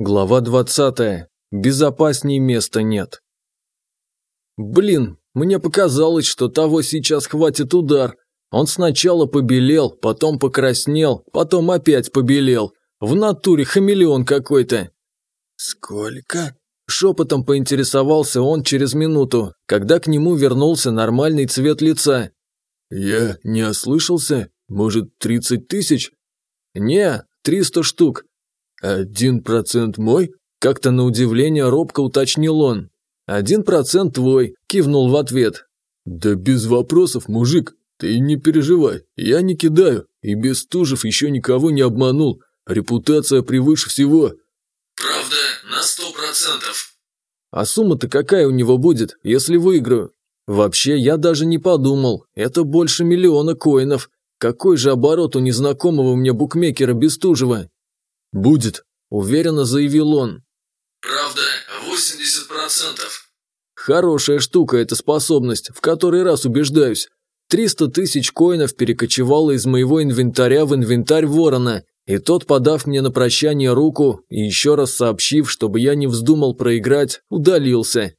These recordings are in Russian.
Глава 20. Безопасней места нет. Блин, мне показалось, что того сейчас хватит удар. Он сначала побелел, потом покраснел, потом опять побелел. В натуре хамелеон какой-то. «Сколько?» Шепотом поинтересовался он через минуту, когда к нему вернулся нормальный цвет лица. «Я не ослышался? Может, тридцать тысяч?» «Не, триста штук. «Один процент мой?» – как-то на удивление робко уточнил он. «Один процент твой», – кивнул в ответ. «Да без вопросов, мужик, ты не переживай, я не кидаю, и без Бестужев еще никого не обманул, репутация превыше всего». «Правда, на сто процентов». «А сумма-то какая у него будет, если выиграю?» «Вообще, я даже не подумал, это больше миллиона коинов. Какой же оборот у незнакомого мне букмекера Бестужева?» «Будет», – уверенно заявил он. «Правда, 80%. Хорошая штука эта способность, в который раз убеждаюсь. 300 тысяч коинов перекочевало из моего инвентаря в инвентарь ворона, и тот, подав мне на прощание руку и еще раз сообщив, чтобы я не вздумал проиграть, удалился.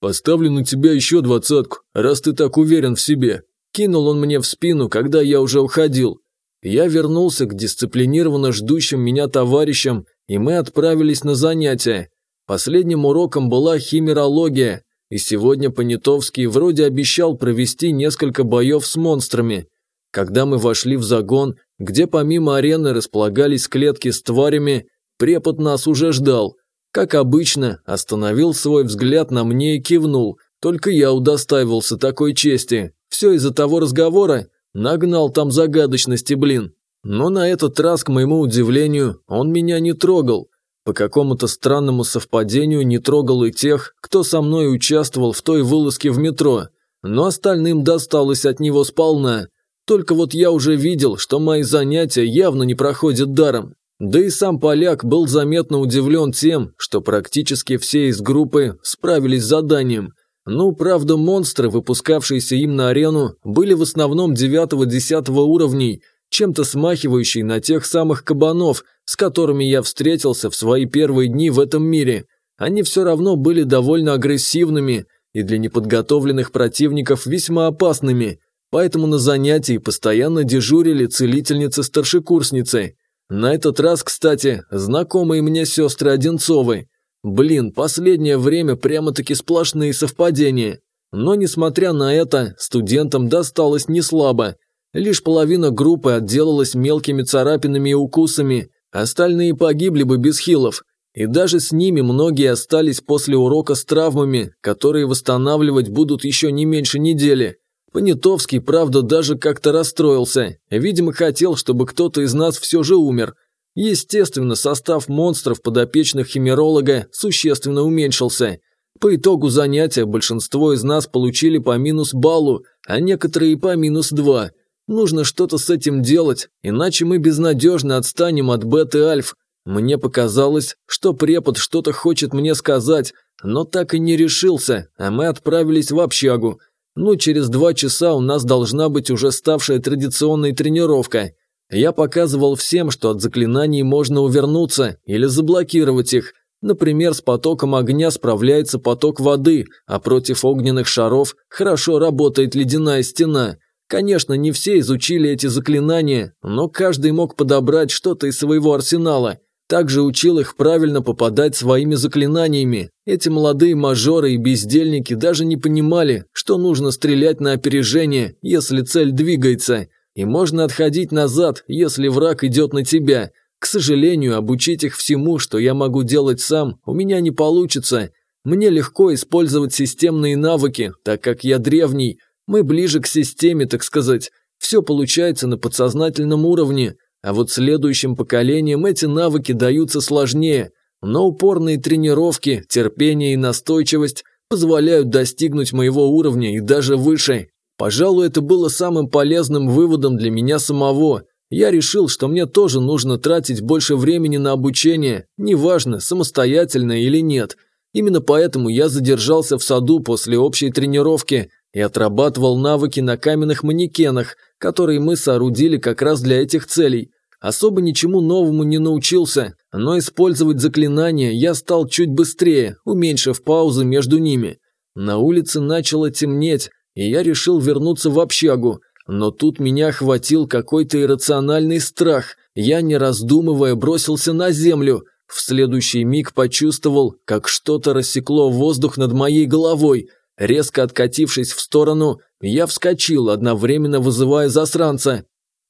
«Поставлю на тебя еще двадцатку, раз ты так уверен в себе», кинул он мне в спину, когда я уже уходил. Я вернулся к дисциплинированно ждущим меня товарищам, и мы отправились на занятия. Последним уроком была химерология, и сегодня Понятовский вроде обещал провести несколько боев с монстрами. Когда мы вошли в загон, где помимо арены располагались клетки с тварями, препод нас уже ждал. Как обычно, остановил свой взгляд на мне и кивнул, только я удостаивался такой чести. Все из-за того разговора, Нагнал там загадочности, блин. Но на этот раз, к моему удивлению, он меня не трогал. По какому-то странному совпадению не трогал и тех, кто со мной участвовал в той вылазке в метро. Но остальным досталось от него сполна. Только вот я уже видел, что мои занятия явно не проходят даром. Да и сам поляк был заметно удивлен тем, что практически все из группы справились с заданием. Ну, правда, монстры, выпускавшиеся им на арену, были в основном 9-10 уровней, чем-то смахивающие на тех самых кабанов, с которыми я встретился в свои первые дни в этом мире. Они все равно были довольно агрессивными и для неподготовленных противников весьма опасными, поэтому на занятии постоянно дежурили целительницы-старшекурсницы. На этот раз, кстати, знакомые мне сестры Одинцовы – Блин, последнее время прямо-таки сплошные совпадения. Но, несмотря на это, студентам досталось не слабо. Лишь половина группы отделалась мелкими царапинами и укусами, остальные погибли бы без хилов. И даже с ними многие остались после урока с травмами, которые восстанавливать будут еще не меньше недели. Понятовский, правда, даже как-то расстроился. Видимо, хотел, чтобы кто-то из нас все же умер – Естественно, состав монстров подопечных химеролога существенно уменьшился. По итогу занятия большинство из нас получили по минус баллу, а некоторые по минус два. Нужно что-то с этим делать, иначе мы безнадежно отстанем от бет и альф. Мне показалось, что препод что-то хочет мне сказать, но так и не решился, а мы отправились в общагу. Ну, через два часа у нас должна быть уже ставшая традиционной тренировка. Я показывал всем, что от заклинаний можно увернуться или заблокировать их. Например, с потоком огня справляется поток воды, а против огненных шаров хорошо работает ледяная стена. Конечно, не все изучили эти заклинания, но каждый мог подобрать что-то из своего арсенала. Также учил их правильно попадать своими заклинаниями. Эти молодые мажоры и бездельники даже не понимали, что нужно стрелять на опережение, если цель двигается – и можно отходить назад, если враг идет на тебя. К сожалению, обучить их всему, что я могу делать сам, у меня не получится. Мне легко использовать системные навыки, так как я древний. Мы ближе к системе, так сказать. Все получается на подсознательном уровне, а вот следующим поколениям эти навыки даются сложнее. Но упорные тренировки, терпение и настойчивость позволяют достигнуть моего уровня и даже выше. Пожалуй, это было самым полезным выводом для меня самого. Я решил, что мне тоже нужно тратить больше времени на обучение, неважно, самостоятельно или нет. Именно поэтому я задержался в саду после общей тренировки и отрабатывал навыки на каменных манекенах, которые мы соорудили как раз для этих целей. Особо ничему новому не научился, но использовать заклинания я стал чуть быстрее, уменьшив паузы между ними. На улице начало темнеть, и я решил вернуться в общагу, но тут меня охватил какой-то иррациональный страх. Я, не раздумывая, бросился на землю. В следующий миг почувствовал, как что-то рассекло воздух над моей головой. Резко откатившись в сторону, я вскочил, одновременно вызывая засранца.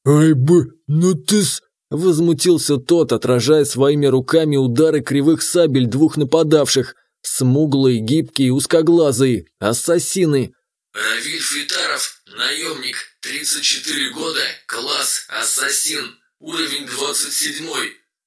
«Ай бы, ну ты с...» Возмутился тот, отражая своими руками удары кривых сабель двух нападавших. Смуглые, гибкие, узкоглазые, ассасины. Равиль Фитаров, наемник, 34 года, класс, ассасин, уровень 27.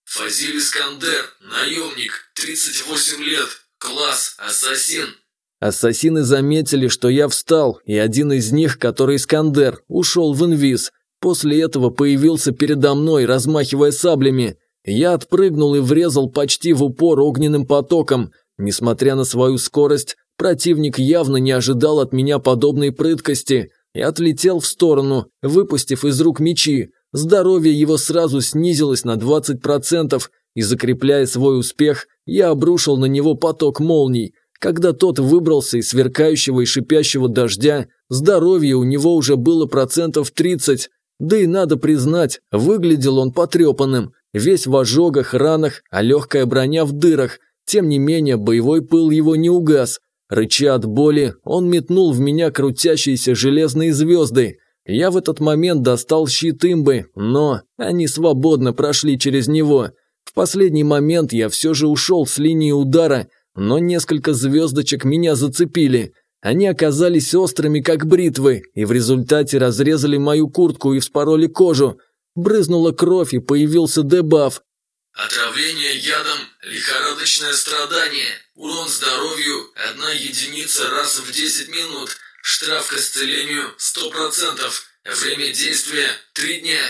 Фазиль Искандер, наемник, 38 лет, класс, ассасин. Ассасины заметили, что я встал, и один из них, который Искандер, ушел в инвиз – После этого появился передо мной, размахивая саблями. Я отпрыгнул и врезал почти в упор огненным потоком. Несмотря на свою скорость, противник явно не ожидал от меня подобной прыткости и отлетел в сторону, выпустив из рук мечи. Здоровье его сразу снизилось на 20%, и закрепляя свой успех, я обрушил на него поток молний. Когда тот выбрался из сверкающего и шипящего дождя, здоровье у него уже было процентов 30, да и надо признать, выглядел он потрепанным, весь в ожогах, ранах, а легкая броня в дырах. Тем не менее, боевой пыл его не угас. Рыча от боли, он метнул в меня крутящиеся железные звезды. Я в этот момент достал щит имбы, но они свободно прошли через него. В последний момент я все же ушел с линии удара, но несколько звездочек меня зацепили – они оказались острыми, как бритвы, и в результате разрезали мою куртку и вспороли кожу. Брызнула кровь и появился дебаф. Отравление ядом, лихорадочное страдание, урон здоровью, одна единица раз в 10 минут, штраф к исцелению 100%, время действия 3 дня.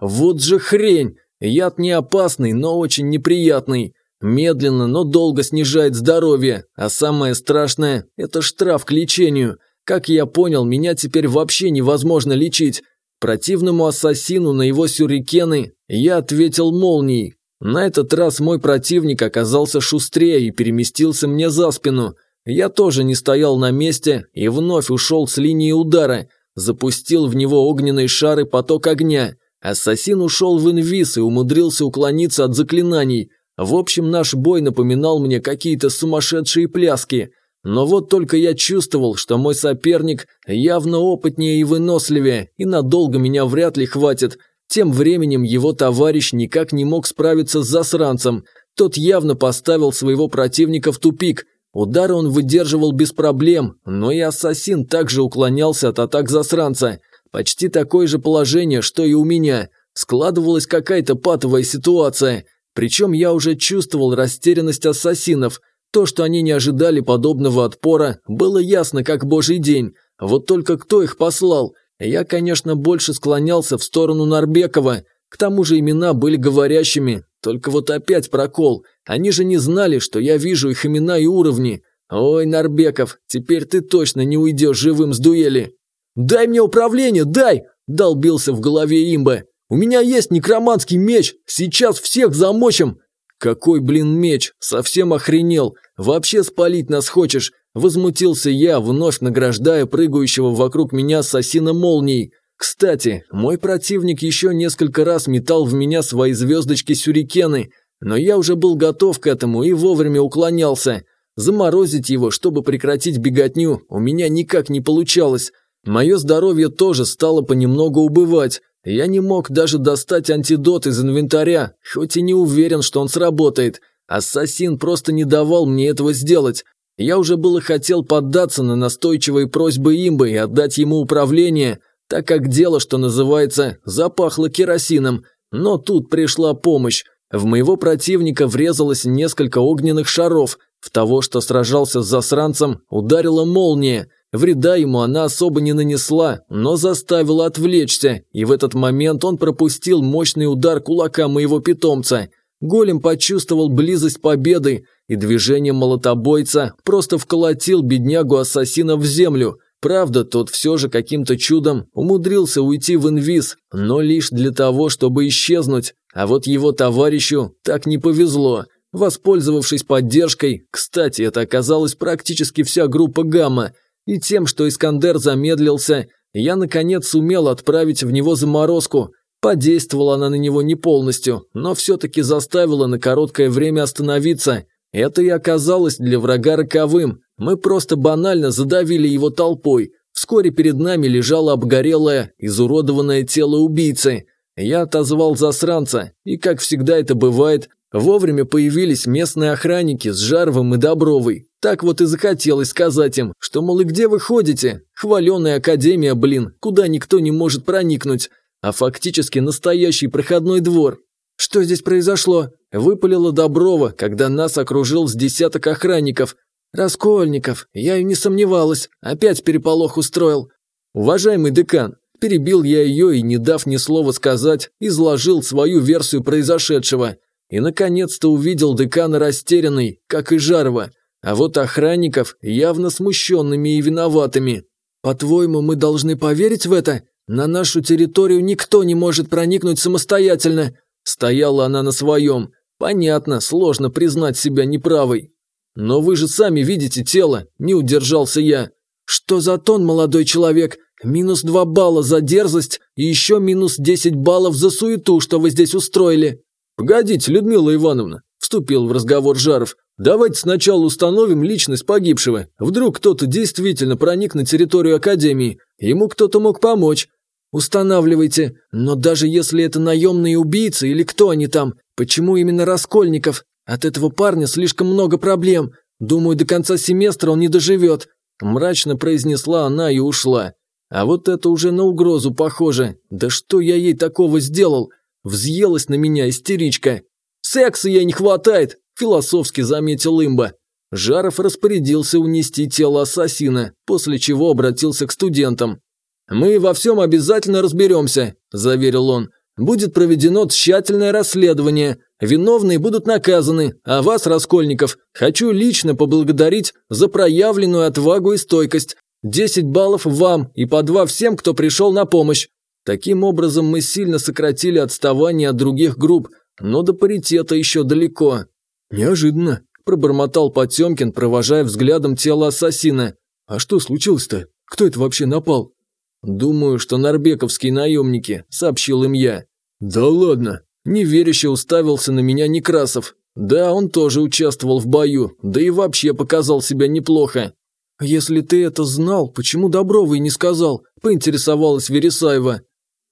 Вот же хрень! Яд не опасный, но очень неприятный. Медленно, но долго снижает здоровье, а самое страшное – это штраф к лечению. Как я понял, меня теперь вообще невозможно лечить. Противному ассасину на его сюрикены я ответил молнией. На этот раз мой противник оказался шустрее и переместился мне за спину. Я тоже не стоял на месте и вновь ушел с линии удара, запустил в него огненный шар и поток огня. Ассасин ушел в инвиз и умудрился уклониться от заклинаний – в общем, наш бой напоминал мне какие-то сумасшедшие пляски. Но вот только я чувствовал, что мой соперник явно опытнее и выносливее, и надолго меня вряд ли хватит. Тем временем его товарищ никак не мог справиться с засранцем. Тот явно поставил своего противника в тупик. Удары он выдерживал без проблем, но и ассасин также уклонялся от атак засранца. Почти такое же положение, что и у меня. Складывалась какая-то патовая ситуация. Причем я уже чувствовал растерянность ассасинов. То, что они не ожидали подобного отпора, было ясно как божий день. Вот только кто их послал? Я, конечно, больше склонялся в сторону Нарбекова. К тому же имена были говорящими. Только вот опять прокол. Они же не знали, что я вижу их имена и уровни. Ой, Нарбеков, теперь ты точно не уйдешь живым с дуэли. «Дай мне управление, дай!» – долбился в голове имба. У меня есть некроманский меч, сейчас всех замочим!» «Какой, блин, меч? Совсем охренел! Вообще спалить нас хочешь?» Возмутился я, вновь награждая прыгающего вокруг меня ассасина молнией. Кстати, мой противник еще несколько раз метал в меня свои звездочки-сюрикены, но я уже был готов к этому и вовремя уклонялся. Заморозить его, чтобы прекратить беготню, у меня никак не получалось. Мое здоровье тоже стало понемногу убывать. Я не мог даже достать антидот из инвентаря, хоть и не уверен, что он сработает. Ассасин просто не давал мне этого сделать. Я уже было хотел поддаться на настойчивые просьбы имбы и отдать ему управление, так как дело, что называется, запахло керосином. Но тут пришла помощь. В моего противника врезалось несколько огненных шаров. В того, что сражался с засранцем, ударила молния. Вреда ему она особо не нанесла, но заставила отвлечься, и в этот момент он пропустил мощный удар кулака моего питомца. Голем почувствовал близость победы, и движением молотобойца просто вколотил беднягу-ассасина в землю. Правда, тот все же каким-то чудом умудрился уйти в инвиз, но лишь для того, чтобы исчезнуть. а вот его товарищу так не повезло. Воспользовавшись поддержкой, кстати, это оказалась практически вся группа «Гамма», и тем, что Искандер замедлился, я, наконец, сумел отправить в него заморозку. Подействовала она на него не полностью, но все-таки заставила на короткое время остановиться. Это и оказалось для врага роковым. Мы просто банально задавили его толпой. Вскоре перед нами лежало обгорелое, изуродованное тело убийцы. Я отозвал засранца, и, как всегда это бывает, вовремя появились местные охранники с Жаровым и Добровой. Так вот и захотелось сказать им, что, мол, и где вы ходите? Хваленая академия, блин, куда никто не может проникнуть. А фактически настоящий проходной двор. Что здесь произошло? Выпалила Доброва, когда нас окружил с десяток охранников. Раскольников, я и не сомневалась, опять переполох устроил. Уважаемый декан, перебил я ее и, не дав ни слова сказать, изложил свою версию произошедшего. И, наконец-то, увидел декана растерянный, как и Жарова, а вот охранников явно смущенными и виноватыми. «По-твоему, мы должны поверить в это? На нашу территорию никто не может проникнуть самостоятельно!» Стояла она на своем. Понятно, сложно признать себя неправой. «Но вы же сами видите тело», – не удержался я. «Что за тон, молодой человек? Минус два балла за дерзость и еще минус десять баллов за суету, что вы здесь устроили». «Погодите, Людмила Ивановна», – вступил в разговор Жаров. «Давайте сначала установим личность погибшего. Вдруг кто-то действительно проник на территорию Академии. Ему кто-то мог помочь». «Устанавливайте. Но даже если это наемные убийцы или кто они там, почему именно Раскольников? От этого парня слишком много проблем. Думаю, до конца семестра он не доживет. Мрачно произнесла она и ушла. А вот это уже на угрозу похоже. Да что я ей такого сделал? Взъелась на меня истеричка. Секса ей не хватает, философски заметил имба. Жаров распорядился унести тело ассасина, после чего обратился к студентам. «Мы во всем обязательно разберемся», – заверил он. «Будет проведено тщательное расследование, Виновные будут наказаны, а вас, Раскольников, хочу лично поблагодарить за проявленную отвагу и стойкость. Десять баллов вам и по два всем, кто пришел на помощь. Таким образом мы сильно сократили отставание от других групп, но до паритета еще далеко. Неожиданно, пробормотал Потемкин, провожая взглядом тело ассасина. А что случилось-то? Кто это вообще напал? Думаю, что норбековские наемники, сообщил им я. Да ладно, Неверяще уставился на меня Некрасов. Да, он тоже участвовал в бою, да и вообще показал себя неплохо. «Если ты это знал, почему Добровый не сказал?» – поинтересовалась Вересаева.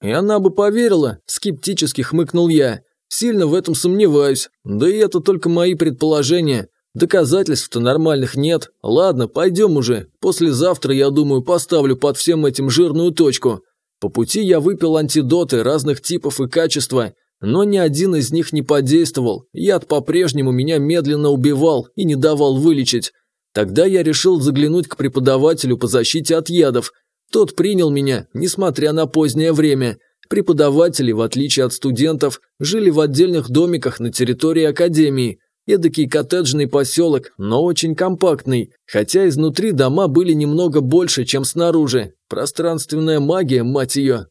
«И она бы поверила», – скептически хмыкнул я. «Сильно в этом сомневаюсь. Да и это только мои предположения. Доказательств-то нормальных нет. Ладно, пойдем уже. Послезавтра, я думаю, поставлю под всем этим жирную точку. По пути я выпил антидоты разных типов и качества, но ни один из них не подействовал, яд по-прежнему меня медленно убивал и не давал вылечить. Тогда я решил заглянуть к преподавателю по защите от ядов. Тот принял меня, несмотря на позднее время. Преподаватели, в отличие от студентов, жили в отдельных домиках на территории академии. Эдакий коттеджный поселок, но очень компактный, хотя изнутри дома были немного больше, чем снаружи. Пространственная магия, мать ее.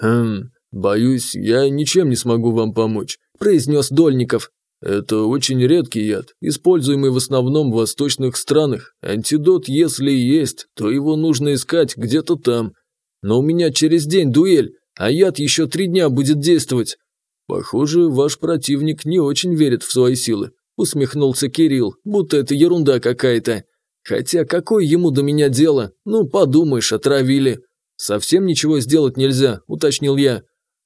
Хм, «Боюсь, я ничем не смогу вам помочь», – произнес Дольников. «Это очень редкий яд, используемый в основном в восточных странах. Антидот, если и есть, то его нужно искать где-то там. Но у меня через день дуэль, а яд еще три дня будет действовать». «Похоже, ваш противник не очень верит в свои силы», – усмехнулся Кирилл, будто это ерунда какая-то. «Хотя какое ему до меня дело? Ну, подумаешь, отравили». «Совсем ничего сделать нельзя», – уточнил я.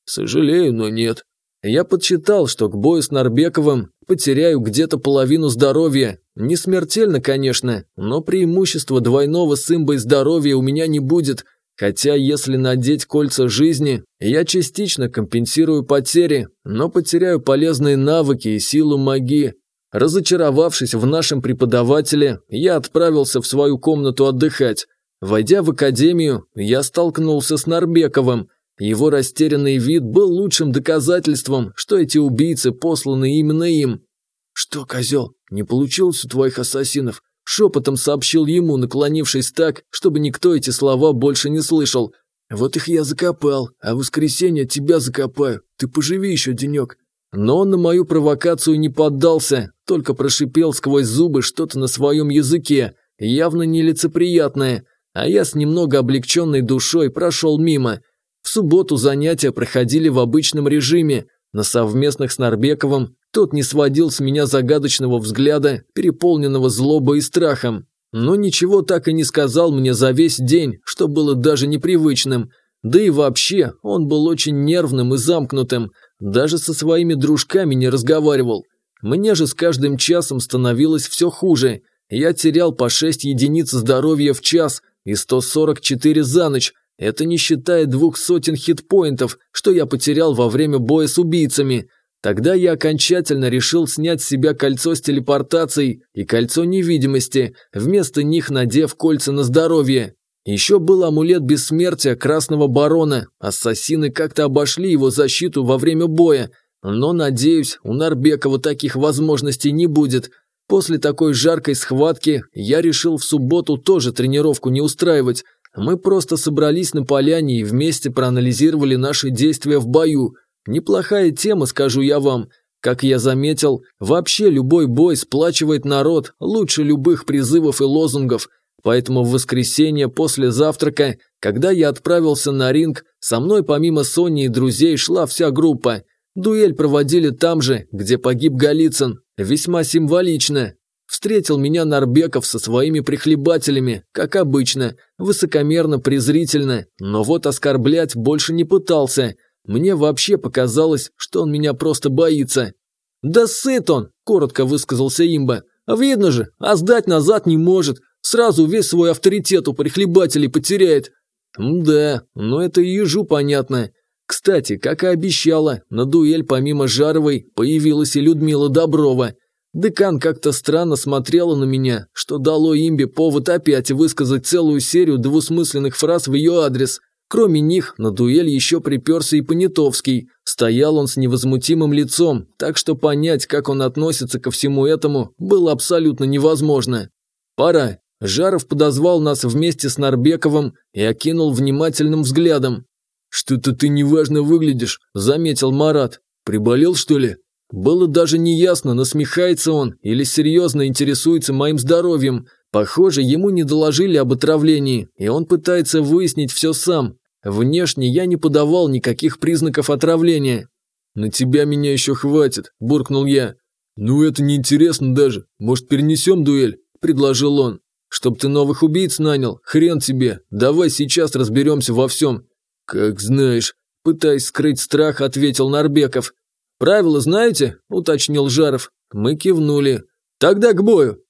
Сожалею, но нет. Я подсчитал, что к бою с Нарбековым потеряю где-то половину здоровья. Не смертельно, конечно, но преимущества двойного с имбой здоровья у меня не будет. Хотя если надеть кольца жизни, я частично компенсирую потери, но потеряю полезные навыки и силу магии. Разочаровавшись в нашем преподавателе, я отправился в свою комнату отдыхать. Войдя в академию, я столкнулся с Нарбековым – его растерянный вид был лучшим доказательством, что эти убийцы посланы именно им. «Что, козел, не получилось у твоих ассасинов?» Шепотом сообщил ему, наклонившись так, чтобы никто эти слова больше не слышал. «Вот их я закопал, а в воскресенье тебя закопаю. Ты поживи еще денек». Но он на мою провокацию не поддался, только прошипел сквозь зубы что-то на своем языке, явно нелицеприятное, а я с немного облегченной душой прошел мимо. В субботу занятия проходили в обычном режиме, на совместных с Нарбековым тот не сводил с меня загадочного взгляда, переполненного злобой и страхом. Но ничего так и не сказал мне за весь день, что было даже непривычным. Да и вообще, он был очень нервным и замкнутым, даже со своими дружками не разговаривал. Мне же с каждым часом становилось все хуже. Я терял по 6 единиц здоровья в час и 144 за ночь. Это не считая двух сотен хитпоинтов, что я потерял во время боя с убийцами. Тогда я окончательно решил снять с себя кольцо с телепортацией и кольцо невидимости, вместо них надев кольца на здоровье. Еще был амулет бессмертия Красного Барона. Ассасины как-то обошли его защиту во время боя. Но, надеюсь, у Нарбекова таких возможностей не будет. После такой жаркой схватки я решил в субботу тоже тренировку не устраивать. Мы просто собрались на поляне и вместе проанализировали наши действия в бою – Неплохая тема, скажу я вам. Как я заметил, вообще любой бой сплачивает народ лучше любых призывов и лозунгов. Поэтому в воскресенье после завтрака, когда я отправился на ринг, со мной помимо Сони и друзей шла вся группа. Дуэль проводили там же, где погиб Голицын. Весьма символично. Встретил меня Нарбеков со своими прихлебателями, как обычно, высокомерно-презрительно, но вот оскорблять больше не пытался – мне вообще показалось, что он меня просто боится. «Да сыт он!» – коротко высказался имба. «Видно же, а сдать назад не может. Сразу весь свой авторитет у прихлебателей потеряет». «Да, но это ежу понятно. Кстати, как и обещала, на дуэль помимо Жаровой появилась и Людмила Доброва. Декан как-то странно смотрела на меня, что дало имбе повод опять высказать целую серию двусмысленных фраз в ее адрес. Кроме них, на дуэль еще приперся и Понятовский. Стоял он с невозмутимым лицом, так что понять, как он относится ко всему этому, было абсолютно невозможно. «Пора». Жаров подозвал нас вместе с Нарбековым и окинул внимательным взглядом. «Что-то ты неважно выглядишь», – заметил Марат. «Приболел, что ли?» Было даже неясно, насмехается он или серьезно интересуется моим здоровьем. Похоже, ему не доложили об отравлении, и он пытается выяснить все сам. Внешне я не подавал никаких признаков отравления. «На тебя меня еще хватит», – буркнул я. «Ну это неинтересно даже. Может, перенесем дуэль?» – предложил он. «Чтоб ты новых убийц нанял? Хрен тебе. Давай сейчас разберемся во всем». «Как знаешь», – пытаясь скрыть страх, ответил Нарбеков. «Правила знаете?» – уточнил Жаров. Мы кивнули. «Тогда к бою!»